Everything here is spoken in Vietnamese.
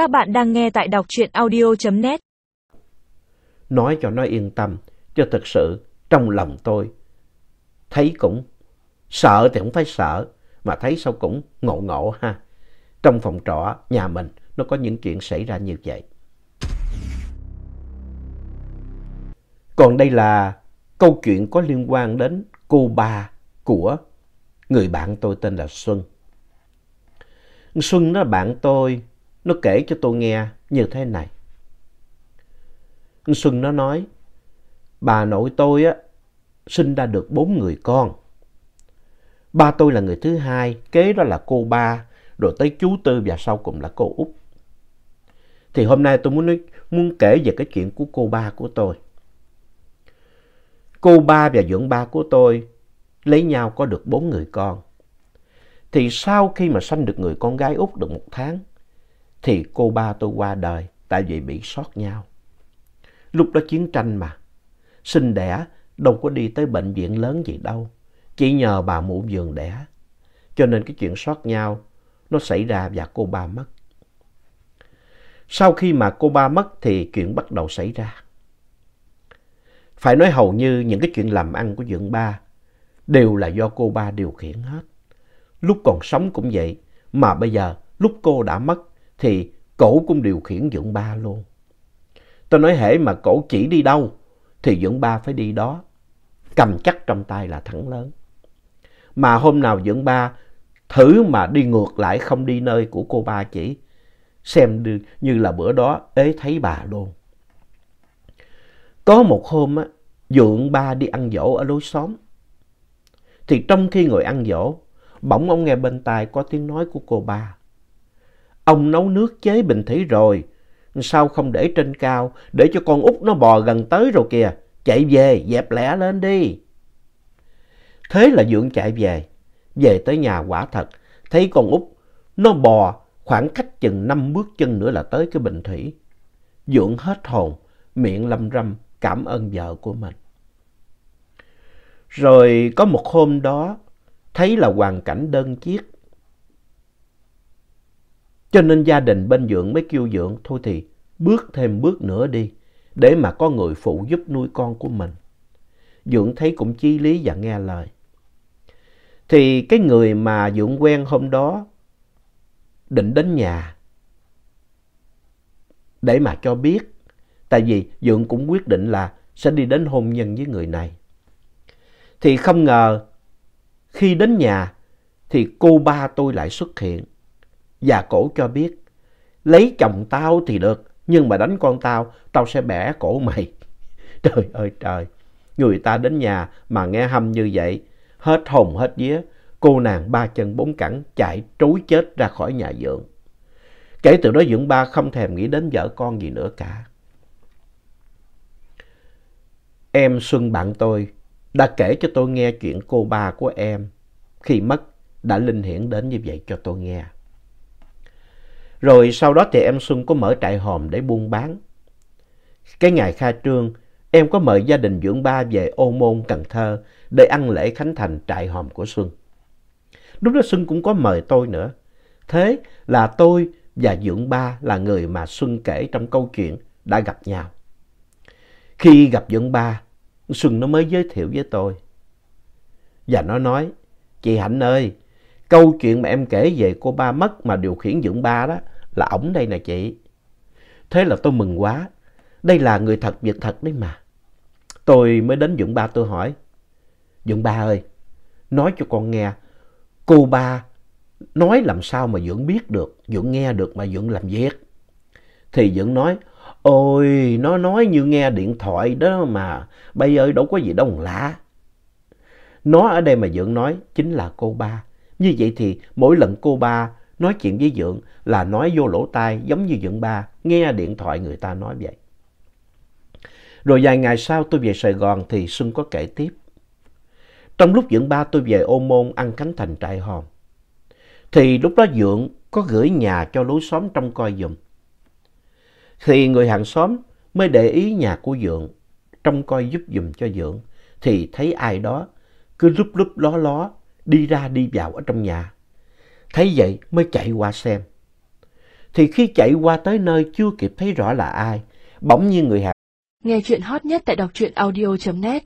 Các bạn đang nghe tại đọc truyện audio.net Nói cho nó yên tâm, cho thật sự trong lòng tôi thấy cũng sợ thì không phải sợ, mà thấy sao cũng ngộ ngộ ha. Trong phòng trọ nhà mình nó có những chuyện xảy ra như vậy. Còn đây là câu chuyện có liên quan đến cô ba của người bạn tôi tên là Xuân. Xuân đó bạn tôi, nó kể cho tôi nghe như thế này. Xuân nó nói, bà nội tôi á, sinh ra được bốn người con. Ba tôi là người thứ hai, kế đó là cô ba, rồi tới chú Tư và sau cùng là cô Út. Thì hôm nay tôi muốn nói, muốn kể về cái chuyện của cô ba của tôi. Cô ba và dưỡng ba của tôi lấy nhau có được bốn người con. Thì sau khi mà sanh được người con gái út được một tháng, thì cô ba tôi qua đời tại vì bị sót nhau. Lúc đó chiến tranh mà, sinh đẻ đâu có đi tới bệnh viện lớn gì đâu, chỉ nhờ bà mụ giường đẻ. Cho nên cái chuyện sót nhau nó xảy ra và cô ba mất. Sau khi mà cô ba mất thì chuyện bắt đầu xảy ra. Phải nói hầu như những cái chuyện làm ăn của Dượng Ba đều là do cô ba điều khiển hết. Lúc còn sống cũng vậy, mà bây giờ lúc cô đã mất thì cổ cũng điều khiển dưỡng Ba luôn. Tôi nói hễ mà cổ chỉ đi đâu thì dưỡng Ba phải đi đó, cầm chắc trong tay là thắng lớn. Mà hôm nào dưỡng Ba thử mà đi ngược lại không đi nơi của cô ba chỉ, xem như là bữa đó ế thấy bà luôn. Có một hôm á, Dượng ba đi ăn dỗ ở lối xóm. Thì trong khi ngồi ăn dỗ, bỗng ông nghe bên tai có tiếng nói của cô ba. Ông nấu nước chế bình thủy rồi, sao không để trên cao, để cho con út nó bò gần tới rồi kìa, chạy về, dẹp lẻ lên đi. Thế là Dượng chạy về, về tới nhà quả thật, thấy con út nó bò khoảng cách chừng năm bước chân nữa là tới cái bình thủy. Dượng hết hồn, miệng lâm râm cảm ơn vợ của mình. Rồi có một hôm đó, thấy là hoàn cảnh đơn chiếc. Cho nên gia đình bên Dượng mới kêu Dượng thôi thì bước thêm bước nữa đi, để mà có người phụ giúp nuôi con của mình. Dượng thấy cũng chí lý và nghe lời. Thì cái người mà Dượng quen hôm đó định đến nhà để mà cho biết. Tại vì Dượng cũng quyết định là sẽ đi đến hôn nhân với người này. Thì không ngờ khi đến nhà thì cô ba tôi lại xuất hiện. Và cổ cho biết lấy chồng tao thì được nhưng mà đánh con tao tao sẽ bẻ cổ mày. Trời ơi trời, người ta đến nhà mà nghe hâm như vậy hết hồn hết vía cô nàng ba chân bốn cẳng chạy trối chết ra khỏi nhà Dượng. Kể từ đó Dượng ba không thèm nghĩ đến vợ con gì nữa cả. Em Xuân bạn tôi đã kể cho tôi nghe chuyện cô ba của em khi mất đã linh hiển đến như vậy cho tôi nghe. Rồi sau đó thì em Xuân có mở trại hòm để buôn bán. Cái ngày khai trương, em có mời gia đình dưỡng ba về Ô Môn, Cần Thơ để ăn lễ khánh thành trại hòm của Xuân. Lúc đó Xuân cũng có mời tôi nữa. Thế là tôi và dưỡng ba là người mà Xuân kể trong câu chuyện đã gặp nhau. Khi gặp dưỡng ba, Xuân nó mới giới thiệu với tôi. Và nó nói, chị Hạnh ơi, câu chuyện mà em kể về cô ba mất mà điều khiển dưỡng ba đó là ổng đây nè chị. Thế là tôi mừng quá, đây là người thật việc thật đấy mà. Tôi mới đến dưỡng ba tôi hỏi, dưỡng ba ơi, nói cho con nghe, cô ba nói làm sao mà Dưỡng biết được, Dưỡng nghe được mà Dưỡng làm việc. Thì Dưỡng nói, ôi, nó nói như nghe điện thoại đó mà, bây giờ đâu có gì đâu lạ. Nó ở đây mà Dưỡng nói chính là cô ba. Như vậy thì mỗi lần cô ba nói chuyện với Dưỡng là nói vô lỗ tai giống như Dưỡng ba, nghe điện thoại người ta nói vậy. Rồi vài ngày sau tôi về Sài Gòn thì Xuân có kể tiếp. Trong lúc Dưỡng ba tôi về ô môn ăn cánh thành trại hòm. Thì lúc đó Dưỡng có gửi nhà cho lối xóm trong coi dùm. Thì người hàng xóm mới để ý nhà của Dưỡng, trong coi giúp dùm cho Dưỡng. Thì thấy ai đó cứ lúp lúp ló ló đi ra đi vào ở trong nhà. Thấy vậy mới chạy qua xem. thì khi chạy qua tới nơi chưa kịp thấy rõ là ai, bỗng nhiên người Hà Nghe chuyện hot nhất tại đọc truyện audio.net